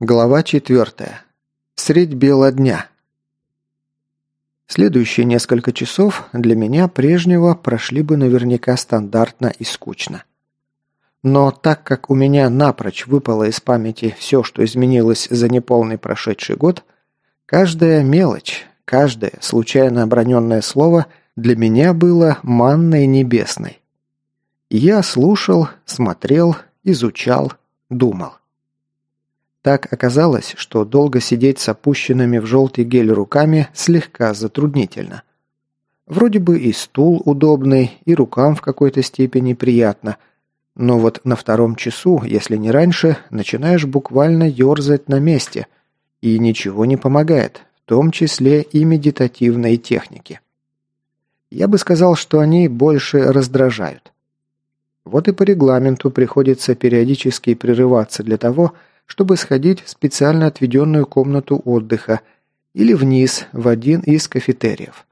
Глава четвертая. Средь бела дня. Следующие несколько часов для меня прежнего прошли бы наверняка стандартно и скучно. Но так как у меня напрочь выпало из памяти все, что изменилось за неполный прошедший год, каждая мелочь, каждое случайно оброненное слово для меня было манной небесной. Я слушал, смотрел, изучал, думал. Так оказалось, что долго сидеть с опущенными в желтый гель руками слегка затруднительно. Вроде бы и стул удобный, и рукам в какой-то степени приятно, но вот на втором часу, если не раньше, начинаешь буквально ерзать на месте, и ничего не помогает, в том числе и медитативной техники. Я бы сказал, что они больше раздражают. Вот и по регламенту приходится периодически прерываться для того, чтобы чтобы сходить в специально отведенную комнату отдыха или вниз в один из кафетериев.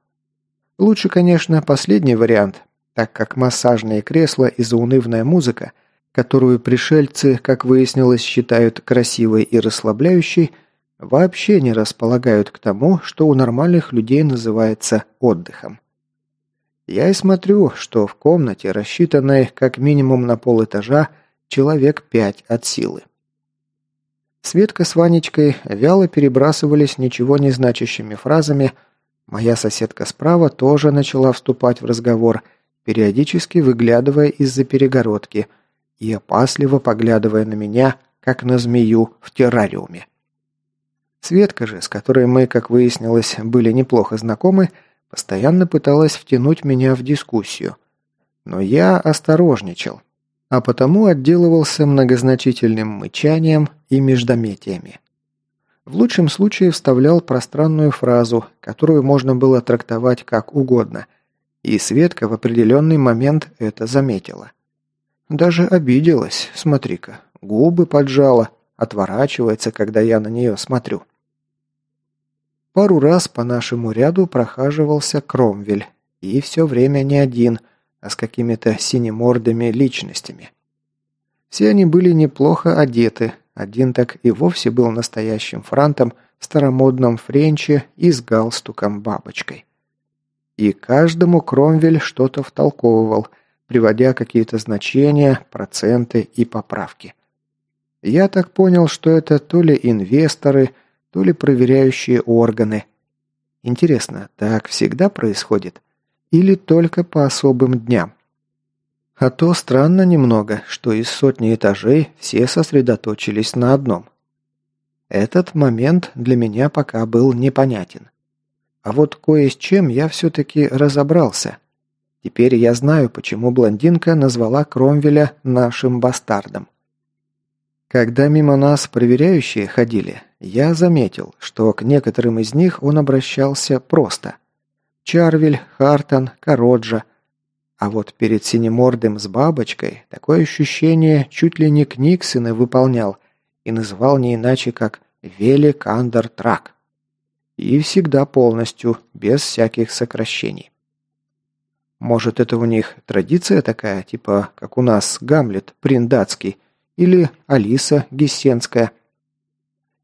Лучше, конечно, последний вариант, так как массажные кресла и заунывная музыка, которую пришельцы, как выяснилось, считают красивой и расслабляющей, вообще не располагают к тому, что у нормальных людей называется отдыхом. Я и смотрю, что в комнате, рассчитанной как минимум на полэтажа, человек пять от силы. Светка с Ванечкой вяло перебрасывались ничего не значащими фразами. Моя соседка справа тоже начала вступать в разговор, периодически выглядывая из-за перегородки и опасливо поглядывая на меня, как на змею в террариуме. Светка же, с которой мы, как выяснилось, были неплохо знакомы, постоянно пыталась втянуть меня в дискуссию. Но я осторожничал, а потому отделывался многозначительным мычанием и междометиями. В лучшем случае вставлял пространную фразу, которую можно было трактовать как угодно, и Светка в определенный момент это заметила. Даже обиделась, смотри-ка, губы поджала, отворачивается, когда я на нее смотрю. Пару раз по нашему ряду прохаживался Кромвель, и все время не один – а с какими-то синемордыми личностями. Все они были неплохо одеты, один так и вовсе был настоящим франтом в старомодном френче и с галстуком-бабочкой. И каждому Кромвель что-то втолковывал, приводя какие-то значения, проценты и поправки. Я так понял, что это то ли инвесторы, то ли проверяющие органы. Интересно, так всегда происходит? Или только по особым дням. А то странно немного, что из сотни этажей все сосредоточились на одном. Этот момент для меня пока был непонятен. А вот кое с чем я все-таки разобрался. Теперь я знаю, почему блондинка назвала Кромвеля нашим бастардом. Когда мимо нас проверяющие ходили, я заметил, что к некоторым из них он обращался просто – Чарвель, Хартон, Короджа. А вот перед синемордым с бабочкой такое ощущение чуть ли не Книксона выполнял и называл не иначе, как Вели Кандер Трак. И всегда полностью, без всяких сокращений. Может, это у них традиция такая, типа, как у нас Гамлет Приндатский или Алиса Гессенская.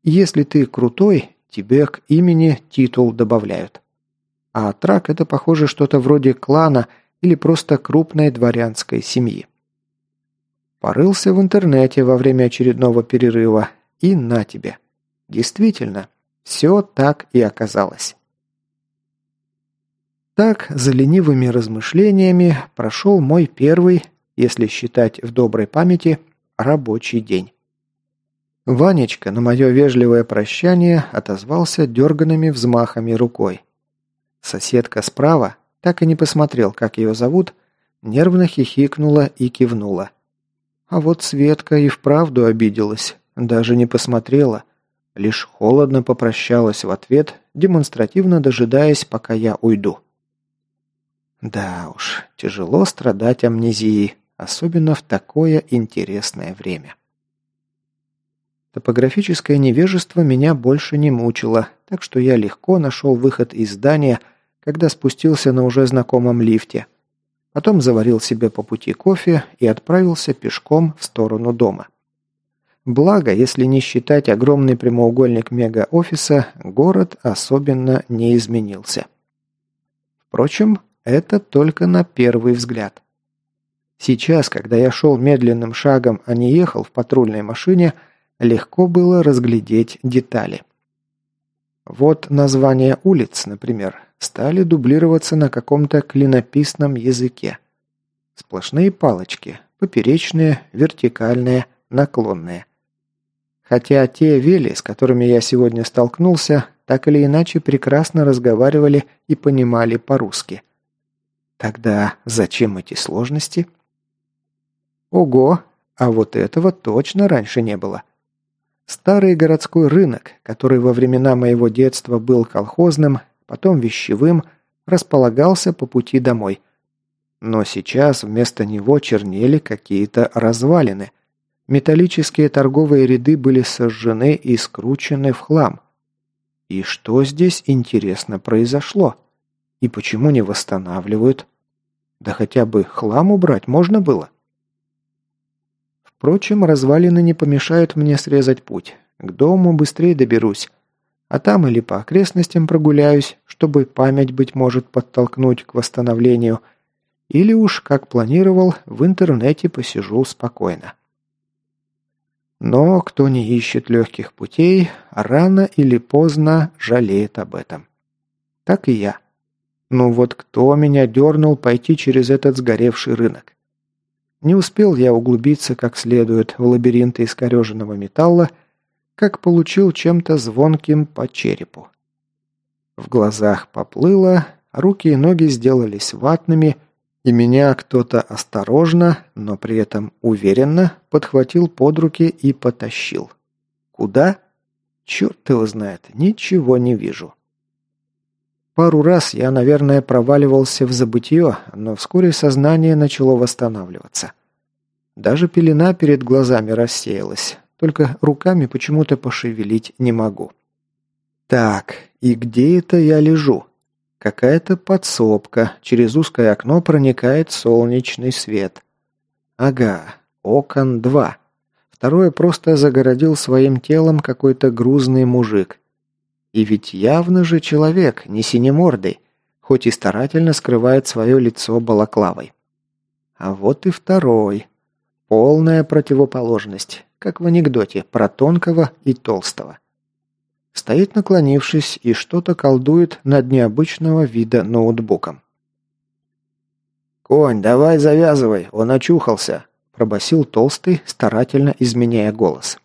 Если ты крутой, тебе к имени титул добавляют. А трак – это, похоже, что-то вроде клана или просто крупной дворянской семьи. Порылся в интернете во время очередного перерыва, и на тебе. Действительно, все так и оказалось. Так, за ленивыми размышлениями прошел мой первый, если считать в доброй памяти, рабочий день. Ванечка на мое вежливое прощание отозвался дерганными взмахами рукой. Соседка справа, так и не посмотрел, как ее зовут, нервно хихикнула и кивнула. А вот Светка и вправду обиделась, даже не посмотрела, лишь холодно попрощалась в ответ, демонстративно дожидаясь, пока я уйду. Да уж, тяжело страдать амнезией, особенно в такое интересное время. Топографическое невежество меня больше не мучило, так что я легко нашел выход из здания – когда спустился на уже знакомом лифте. Потом заварил себе по пути кофе и отправился пешком в сторону дома. Благо, если не считать огромный прямоугольник мега-офиса, город особенно не изменился. Впрочем, это только на первый взгляд. Сейчас, когда я шел медленным шагом, а не ехал в патрульной машине, легко было разглядеть детали. Вот названия улиц, например, стали дублироваться на каком-то клинописном языке. Сплошные палочки, поперечные, вертикальные, наклонные. Хотя те вели, с которыми я сегодня столкнулся, так или иначе прекрасно разговаривали и понимали по-русски. Тогда зачем эти сложности? Ого, а вот этого точно раньше не было. Старый городской рынок, который во времена моего детства был колхозным, потом вещевым, располагался по пути домой. Но сейчас вместо него чернели какие-то развалины. Металлические торговые ряды были сожжены и скручены в хлам. И что здесь, интересно, произошло? И почему не восстанавливают? Да хотя бы хлам убрать можно было. Впрочем, развалины не помешают мне срезать путь. К дому быстрее доберусь. А там или по окрестностям прогуляюсь, чтобы память, быть может, подтолкнуть к восстановлению. Или уж, как планировал, в интернете посижу спокойно. Но кто не ищет легких путей, рано или поздно жалеет об этом. Так и я. Ну вот кто меня дернул пойти через этот сгоревший рынок? Не успел я углубиться как следует в лабиринты искореженного металла, как получил чем-то звонким по черепу. В глазах поплыло, руки и ноги сделались ватными, и меня кто-то осторожно, но при этом уверенно подхватил под руки и потащил. Куда? Черт его знает, ничего не вижу. Пару раз я, наверное, проваливался в забытье, но вскоре сознание начало восстанавливаться. Даже пелена перед глазами рассеялась, только руками почему-то пошевелить не могу. Так, и где это я лежу? Какая-то подсобка, через узкое окно проникает солнечный свет. Ага, окон два. Второе просто загородил своим телом какой-то грузный мужик. И ведь явно же человек, не синемордый, хоть и старательно скрывает свое лицо балаклавой. А вот и второй. Полная противоположность, как в анекдоте про тонкого и толстого. Стоит наклонившись и что-то колдует над необычного вида ноутбуком. «Конь, давай завязывай, он очухался», – пробасил толстый, старательно изменяя голос.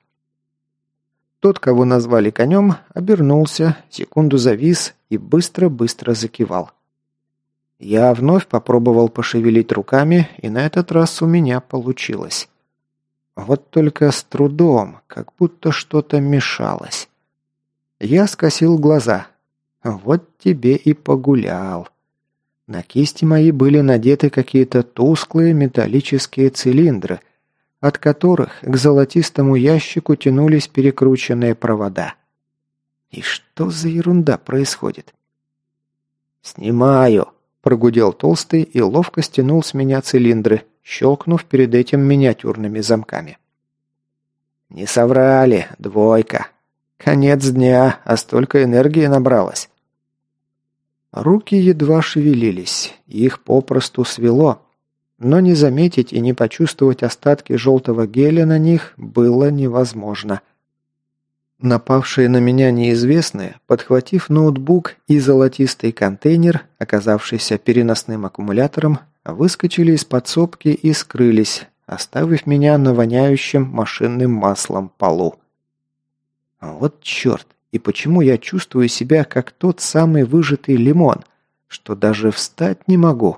Тот, кого назвали конем, обернулся, секунду завис и быстро-быстро закивал. Я вновь попробовал пошевелить руками, и на этот раз у меня получилось. Вот только с трудом, как будто что-то мешалось. Я скосил глаза. Вот тебе и погулял. На кисти мои были надеты какие-то тусклые металлические цилиндры, от которых к золотистому ящику тянулись перекрученные провода. И что за ерунда происходит? «Снимаю!» – прогудел толстый и ловко стянул с меня цилиндры, щелкнув перед этим миниатюрными замками. «Не соврали, двойка. Конец дня, а столько энергии набралось». Руки едва шевелились, их попросту свело, но не заметить и не почувствовать остатки желтого геля на них было невозможно. Напавшие на меня неизвестные, подхватив ноутбук и золотистый контейнер, оказавшийся переносным аккумулятором, выскочили из подсобки и скрылись, оставив меня на воняющем машинным маслом полу. Вот черт, и почему я чувствую себя как тот самый выжатый лимон, что даже встать не могу?»